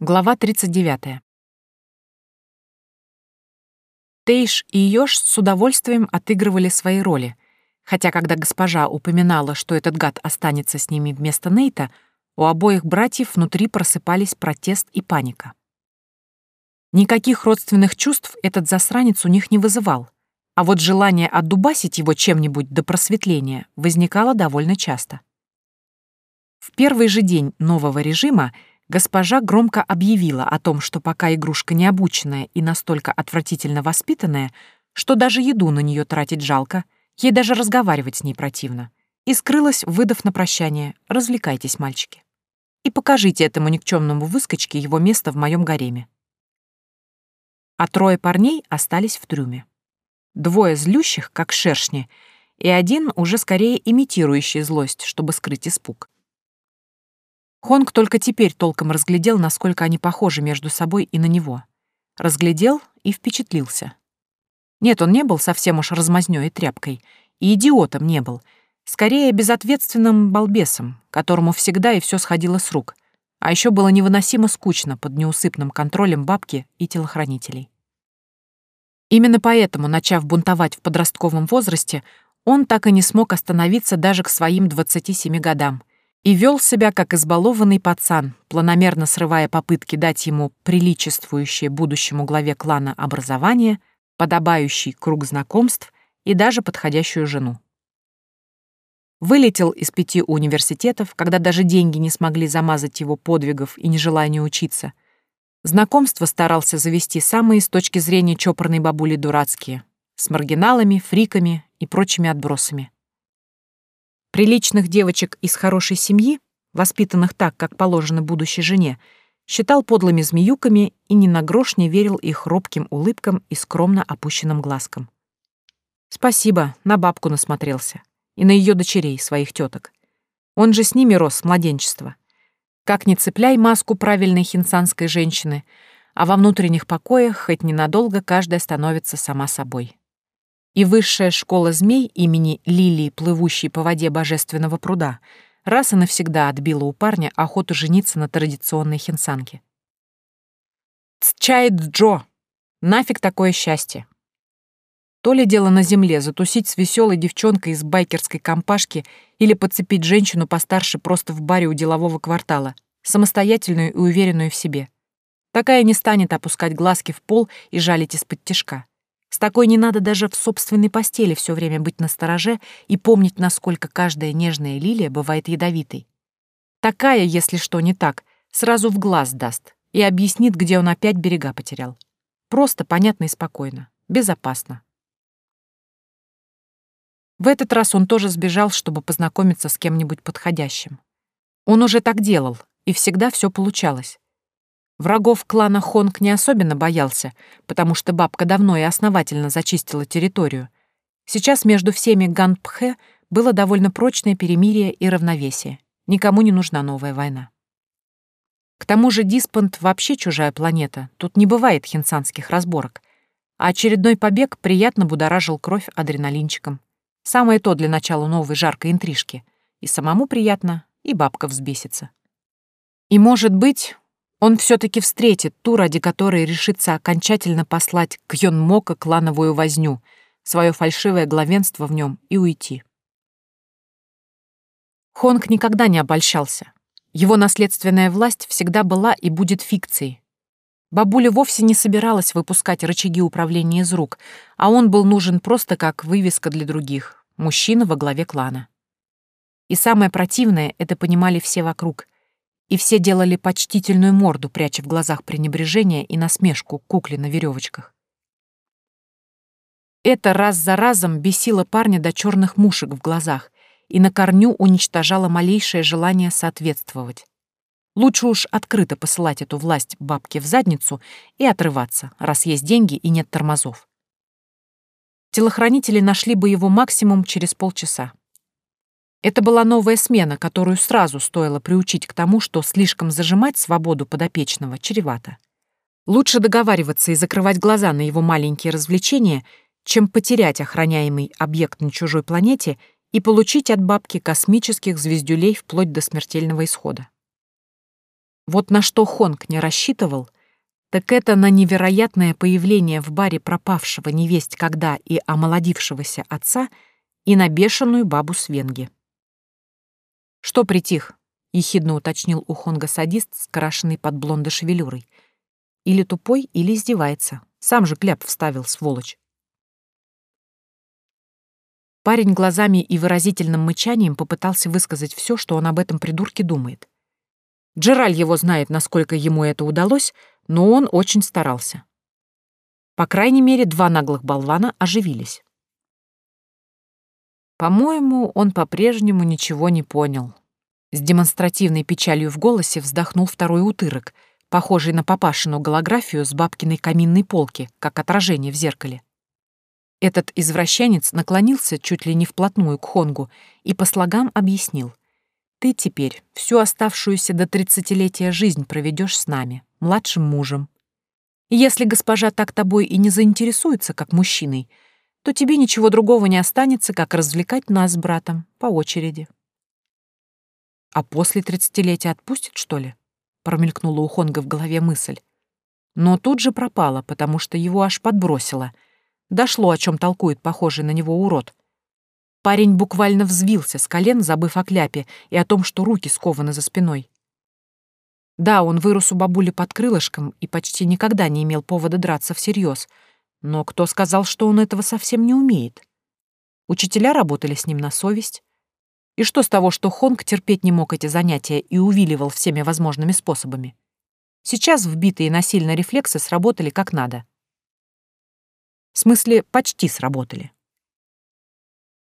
Глава 39. Тейш и Ёж с удовольствием отыгрывали свои роли, хотя когда госпожа упоминала, что этот гад останется с ними вместо Нейта, у обоих братьев внутри просыпались протест и паника. Никаких родственных чувств этот засранец у них не вызывал, а вот желание отдубасить его чем-нибудь до просветления возникало довольно часто. В первый же день нового режима Госпожа громко объявила о том, что пока игрушка необученная и настолько отвратительно воспитанная, что даже еду на нее тратить жалко, ей даже разговаривать с ней противно, и скрылась, выдав на прощание «Развлекайтесь, мальчики» и покажите этому никчемному выскочке его место в моем гареме. А трое парней остались в трюме. Двое злющих, как шершни, и один уже скорее имитирующий злость, чтобы скрыть испуг. Хонг только теперь толком разглядел, насколько они похожи между собой и на него. Разглядел и впечатлился. Нет, он не был совсем уж размазнёй и тряпкой, и идиотом не был, скорее безответственным балбесом, которому всегда и все сходило с рук, а еще было невыносимо скучно под неусыпным контролем бабки и телохранителей. Именно поэтому, начав бунтовать в подростковом возрасте, он так и не смог остановиться даже к своим 27 годам, и вел себя как избалованный пацан, планомерно срывая попытки дать ему приличествующее будущему главе клана образование, подобающий круг знакомств и даже подходящую жену. Вылетел из пяти университетов, когда даже деньги не смогли замазать его подвигов и нежелание учиться. Знакомство старался завести самые с точки зрения чопорной бабули дурацкие, с маргиналами, фриками и прочими отбросами. Приличных девочек из хорошей семьи, воспитанных так, как положено будущей жене, считал подлыми змеюками и ни на грош не верил их робким улыбкам и скромно опущенным глазкам. Спасибо, на бабку насмотрелся. И на ее дочерей, своих теток. Он же с ними рос с младенчества. Как ни цепляй маску правильной хинсанской женщины, а во внутренних покоях хоть ненадолго каждая становится сама собой и высшая школа змей имени Лилии, плывущей по воде божественного пруда, раз и навсегда отбила у парня охоту жениться на традиционной хинсанке. «Цчает Джо! Нафиг такое счастье!» То ли дело на земле затусить с веселой девчонкой из байкерской компашки или подцепить женщину постарше просто в баре у делового квартала, самостоятельную и уверенную в себе. Такая не станет опускать глазки в пол и жалить из-под тишка. С такой не надо даже в собственной постели все время быть настороже и помнить, насколько каждая нежная лилия бывает ядовитой. Такая, если что не так, сразу в глаз даст и объяснит, где он опять берега потерял. Просто, понятно и спокойно. Безопасно. В этот раз он тоже сбежал, чтобы познакомиться с кем-нибудь подходящим. Он уже так делал, и всегда все получалось. Врагов клана Хонг не особенно боялся, потому что бабка давно и основательно зачистила территорию. Сейчас между всеми Ганпхе было довольно прочное перемирие и равновесие. Никому не нужна новая война. К тому же Диспант вообще чужая планета, тут не бывает хинсанских разборок. А очередной побег приятно будоражил кровь адреналинчиком. Самое то для начала новой жаркой интрижки. И самому приятно, и бабка взбесится. И, может быть, он все-таки встретит ту, ради которой решится окончательно послать к Йонмока клановую возню, свое фальшивое главенство в нем и уйти. Хонг никогда не обольщался. Его наследственная власть всегда была и будет фикцией. Бабуля вовсе не собиралась выпускать рычаги управления из рук, а он был нужен просто как вывеска для других, мужчина во главе клана. И самое противное — это понимали все вокруг — и все делали почтительную морду, пряча в глазах пренебрежение и насмешку кукле на веревочках. Это раз за разом бесило парня до черных мушек в глазах и на корню уничтожало малейшее желание соответствовать. Лучше уж открыто посылать эту власть бабке в задницу и отрываться, раз есть деньги и нет тормозов. Телохранители нашли бы его максимум через полчаса. Это была новая смена, которую сразу стоило приучить к тому, что слишком зажимать свободу подопечного чревато. Лучше договариваться и закрывать глаза на его маленькие развлечения, чем потерять охраняемый объект на чужой планете и получить от бабки космических звездюлей вплоть до смертельного исхода. Вот на что Хонг не рассчитывал, так это на невероятное появление в баре пропавшего невесть когда и омолодившегося отца и на бешеную бабу Свенги. «Что притих?» — ехидно уточнил у Хонга садист, скрашенный под блондо шевелюрой. «Или тупой, или издевается. Сам же кляп вставил, сволочь». Парень глазами и выразительным мычанием попытался высказать все, что он об этом придурке думает. Джераль его знает, насколько ему это удалось, но он очень старался. По крайней мере, два наглых болвана оживились. По-моему, он по-прежнему ничего не понял. С демонстративной печалью в голосе вздохнул второй утырок, похожий на папашину голографию с бабкиной каминной полки, как отражение в зеркале. Этот извращенец наклонился чуть ли не вплотную к Хонгу и по слогам объяснил. «Ты теперь всю оставшуюся до тридцатилетия жизнь проведешь с нами, младшим мужем. Если госпожа так тобой и не заинтересуется, как мужчиной, то тебе ничего другого не останется, как развлекать нас с братом по очереди». «А после тридцатилетия отпустит, что ли?» — промелькнула у Хонга в голове мысль. Но тут же пропала, потому что его аж подбросило — Дошло, о чем толкует похожий на него урод. Парень буквально взвился с колен, забыв о кляпе и о том, что руки скованы за спиной. Да, он вырос у бабули под крылышком и почти никогда не имел повода драться всерьез. Но кто сказал, что он этого совсем не умеет? Учителя работали с ним на совесть. И что с того, что Хонг терпеть не мог эти занятия и увиливал всеми возможными способами? Сейчас вбитые насильно рефлексы сработали как надо. В смысле, почти сработали.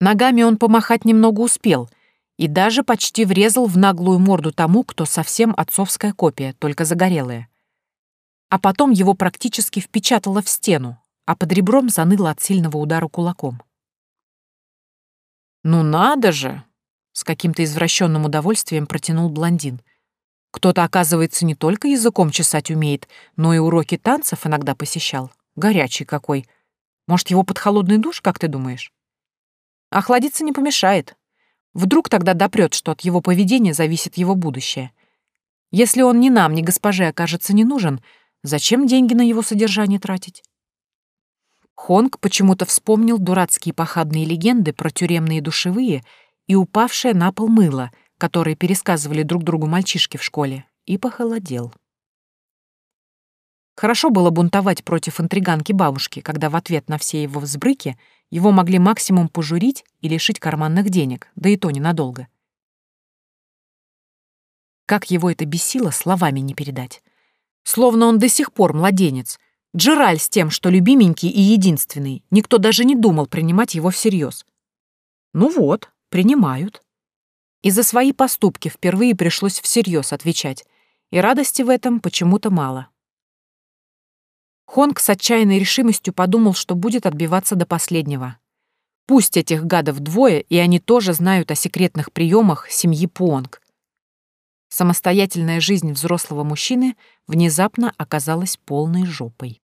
Ногами он помахать немного успел и даже почти врезал в наглую морду тому, кто совсем отцовская копия, только загорелая. А потом его практически впечатало в стену, а под ребром заныло от сильного удара кулаком. «Ну надо же!» — с каким-то извращенным удовольствием протянул блондин. «Кто-то, оказывается, не только языком чесать умеет, но и уроки танцев иногда посещал. Горячий какой!» Может, его под холодный душ, как ты думаешь? Охладиться не помешает. Вдруг тогда допрет, что от его поведения зависит его будущее. Если он ни нам, ни госпоже окажется не нужен, зачем деньги на его содержание тратить? Хонг почему-то вспомнил дурацкие похабные легенды про тюремные душевые и упавшее на пол мыло, которые пересказывали друг другу мальчишки в школе, и похолодел. Хорошо было бунтовать против интриганки бабушки, когда в ответ на все его взбрыки его могли максимум пожурить и лишить карманных денег, да и то ненадолго. Как его это бесило, словами не передать. Словно он до сих пор младенец. Джераль с тем, что любименький и единственный. Никто даже не думал принимать его всерьез. Ну вот, принимают. И за свои поступки впервые пришлось всерьез отвечать. И радости в этом почему-то мало. Хонг с отчаянной решимостью подумал, что будет отбиваться до последнего. Пусть этих гадов двое, и они тоже знают о секретных приемах семьи Пуонг. Самостоятельная жизнь взрослого мужчины внезапно оказалась полной жопой.